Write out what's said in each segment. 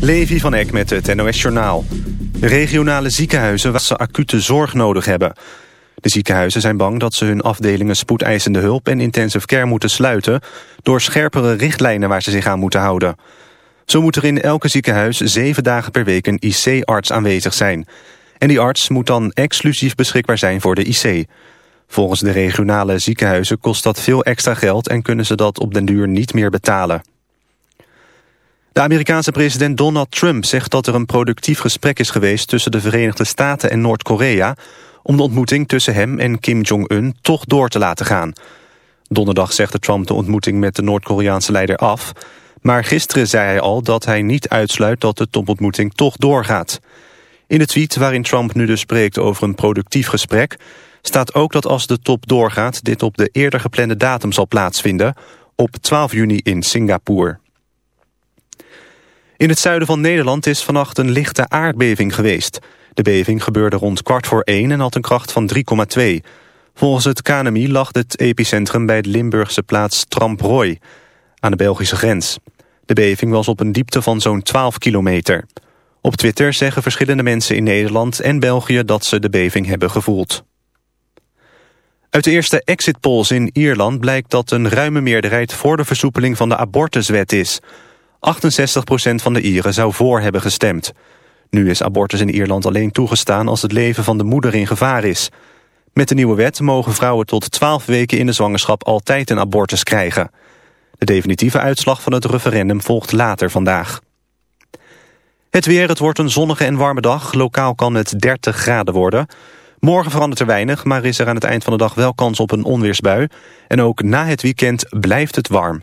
Levi van Eck met het NOS Journaal. Regionale ziekenhuizen waar ze acute zorg nodig hebben. De ziekenhuizen zijn bang dat ze hun afdelingen spoedeisende hulp en intensive care moeten sluiten... door scherpere richtlijnen waar ze zich aan moeten houden. Zo moet er in elke ziekenhuis zeven dagen per week een IC-arts aanwezig zijn. En die arts moet dan exclusief beschikbaar zijn voor de IC. Volgens de regionale ziekenhuizen kost dat veel extra geld... en kunnen ze dat op den duur niet meer betalen. De Amerikaanse president Donald Trump zegt dat er een productief gesprek is geweest tussen de Verenigde Staten en Noord-Korea om de ontmoeting tussen hem en Kim Jong-un toch door te laten gaan. Donderdag zegde Trump de ontmoeting met de Noord-Koreaanse leider af, maar gisteren zei hij al dat hij niet uitsluit dat de topontmoeting toch doorgaat. In de tweet waarin Trump nu dus spreekt over een productief gesprek staat ook dat als de top doorgaat dit op de eerder geplande datum zal plaatsvinden, op 12 juni in Singapore. In het zuiden van Nederland is vannacht een lichte aardbeving geweest. De beving gebeurde rond kwart voor één en had een kracht van 3,2. Volgens het KNMI lag het epicentrum bij de Limburgse plaats Tramprooi, aan de Belgische grens. De beving was op een diepte van zo'n 12 kilometer. Op Twitter zeggen verschillende mensen in Nederland en België dat ze de beving hebben gevoeld. Uit de eerste exit polls in Ierland blijkt dat een ruime meerderheid voor de versoepeling van de abortuswet is... 68% van de Ieren zou voor hebben gestemd. Nu is abortus in Ierland alleen toegestaan als het leven van de moeder in gevaar is. Met de nieuwe wet mogen vrouwen tot 12 weken in de zwangerschap altijd een abortus krijgen. De definitieve uitslag van het referendum volgt later vandaag. Het weer, het wordt een zonnige en warme dag. Lokaal kan het 30 graden worden. Morgen verandert er weinig, maar is er aan het eind van de dag wel kans op een onweersbui. En ook na het weekend blijft het warm.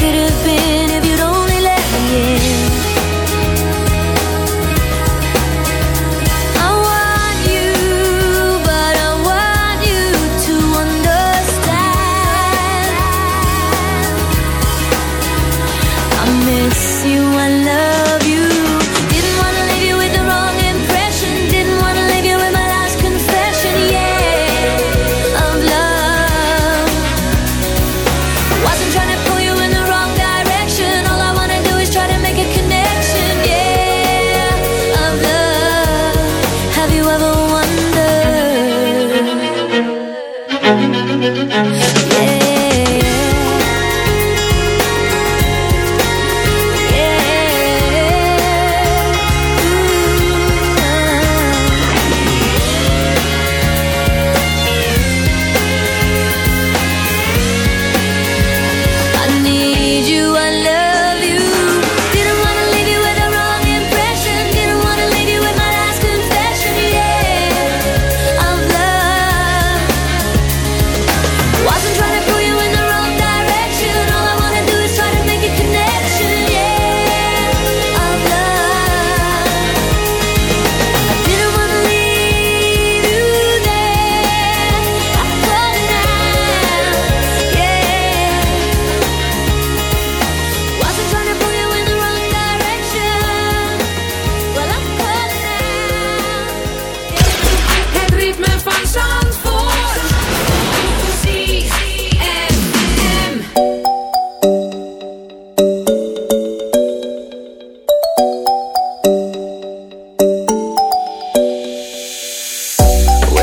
could have been if you'd only let me in.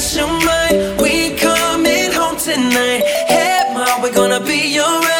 special night. We coming home tonight. Hey, mom. we're gonna be alright.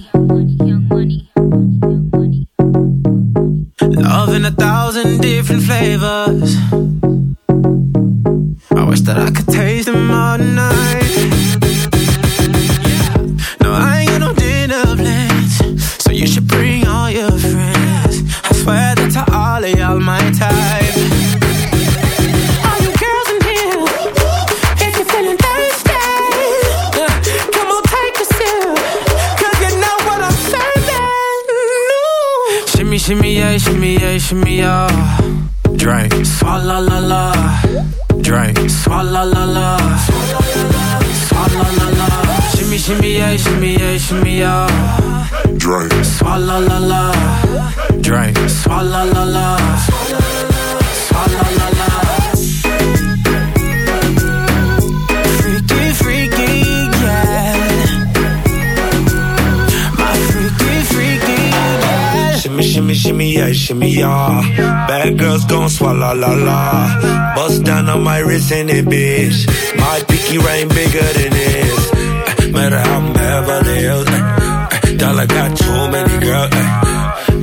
swallow la la. Bust down on my wrist in it, bitch. My pinky ring bigger than this. Eh, Matter how I'm Beverly Hills. eh, eh, Dollar got too many girls.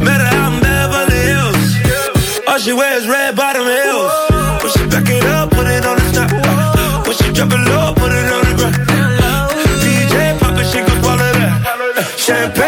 Matter how I'm Beverly Hills. All she wears red bottom heels. When she back it up, put it on the top. When she drop it low, put it on the ground. DJ pop it, she gon' swallow that. Champagne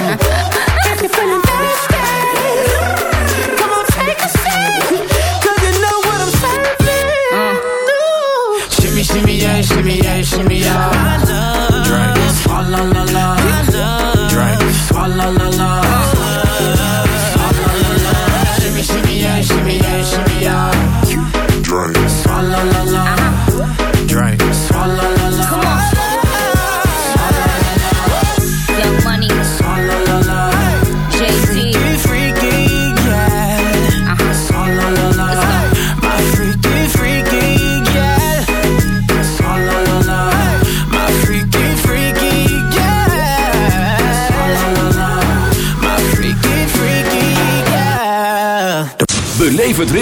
if you're feeling thirsty, come on take a sip, 'cause you know what I'm serving. Ooh. Shimmy, shimmy, yeah, shimmy, yeah, shimmy, yeah. Drink, swalla la la. Drink, swalla la la. Swalla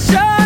show.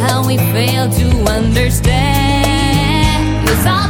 how we fail to understand. It's all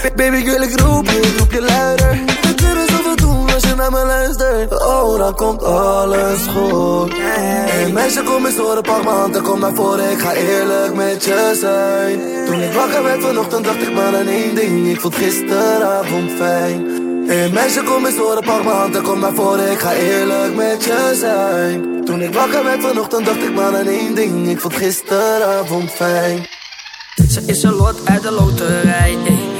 Baby, ik wil ik roep je, ik je luider. We kunnen zoveel doen als je naar me luistert. Oh, dan komt alles goed. Hey meisje, kom eens horen, pak kom naar voren. Ik ga eerlijk met je zijn. Toen ik wakker werd vanochtend, dacht ik maar aan één ding. Ik vond gisteravond fijn. Hey meisje, kom eens horen, pak m'n hand en kom naar voren. Ik ga eerlijk met je zijn. Toen ik wakker werd vanochtend, dacht ik maar aan één ding. Ik vond gisteravond fijn. Ze is een lot uit de loterij. ey.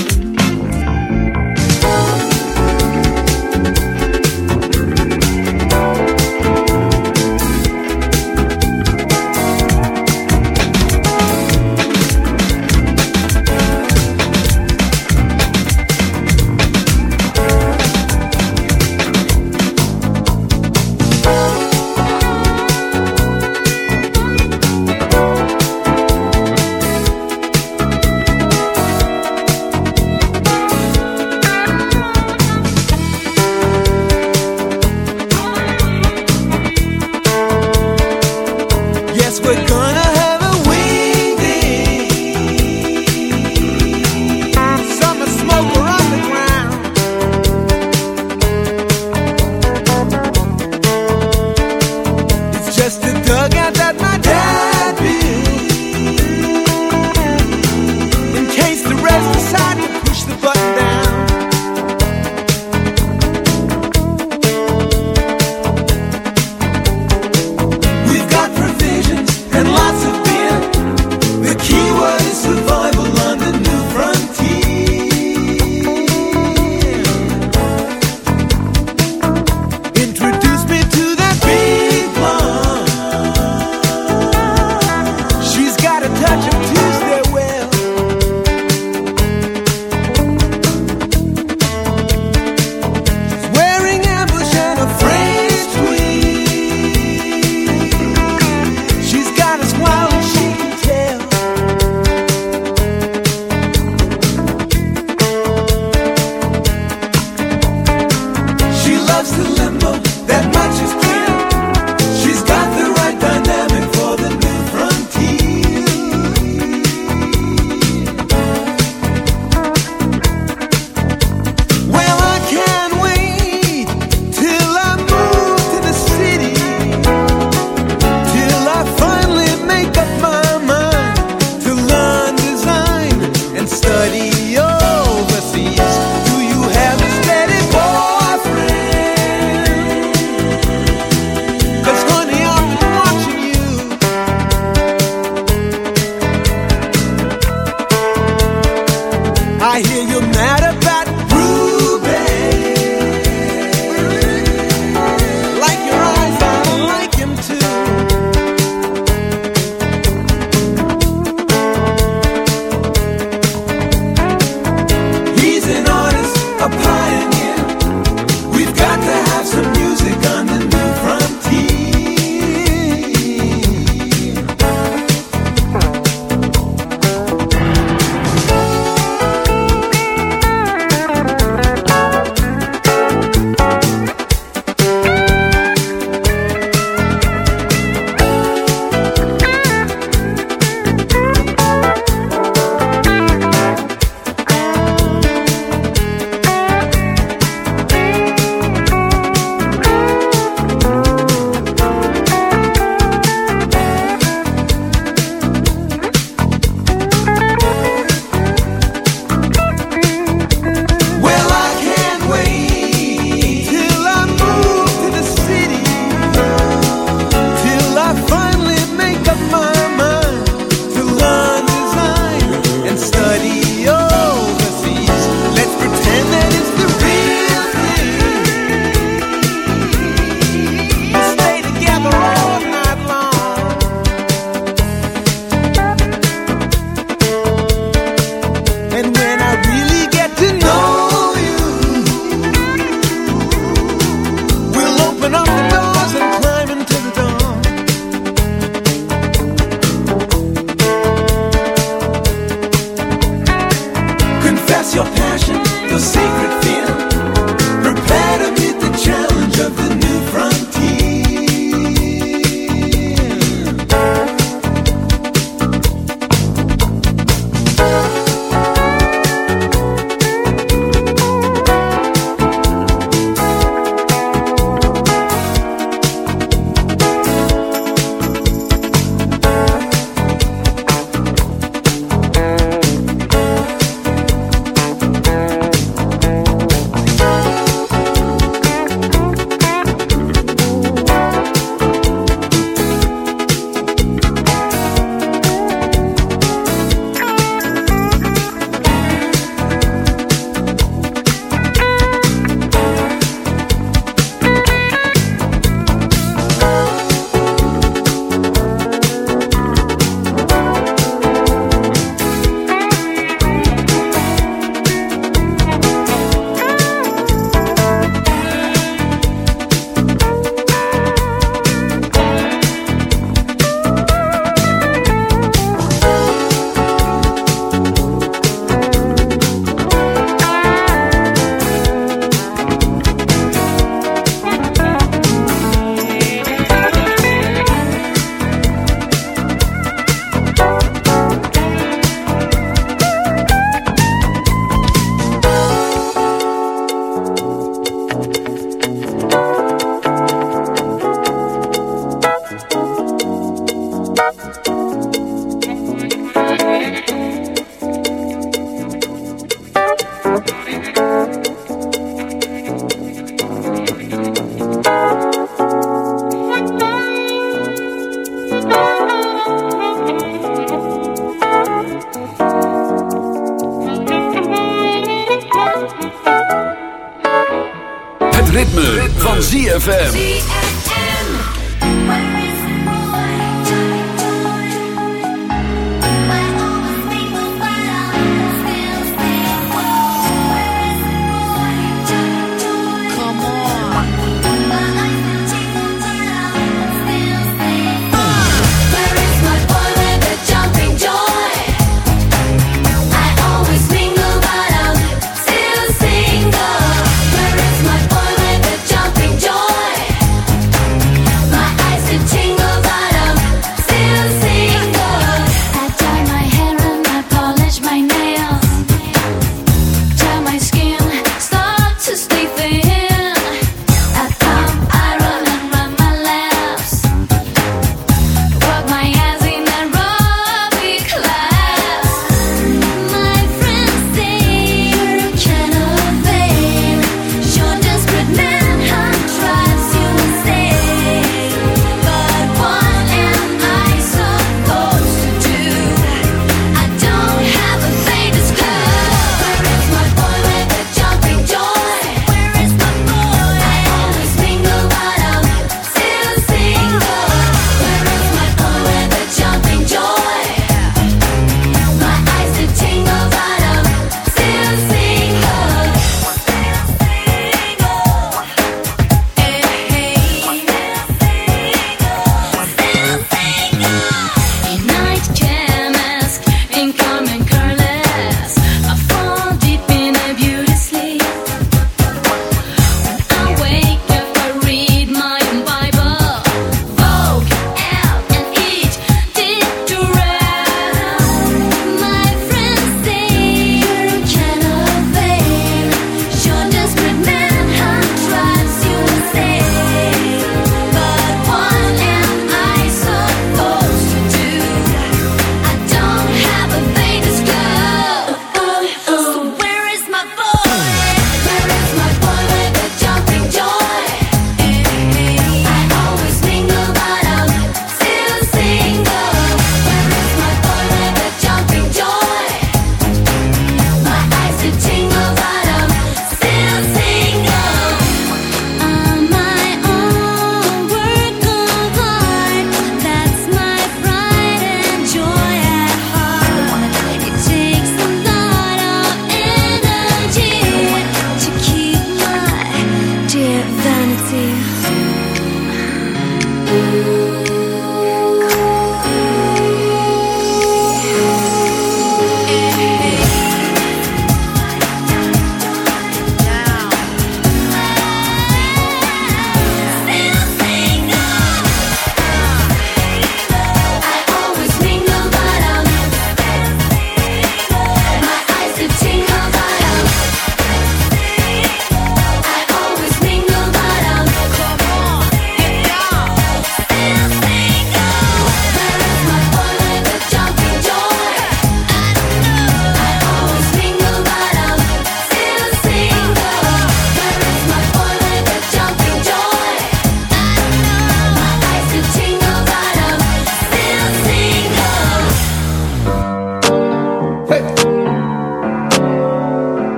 When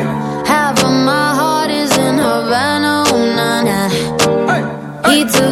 Half of my heart is in Havana, oh, nah, nah. Hey. Hey. He took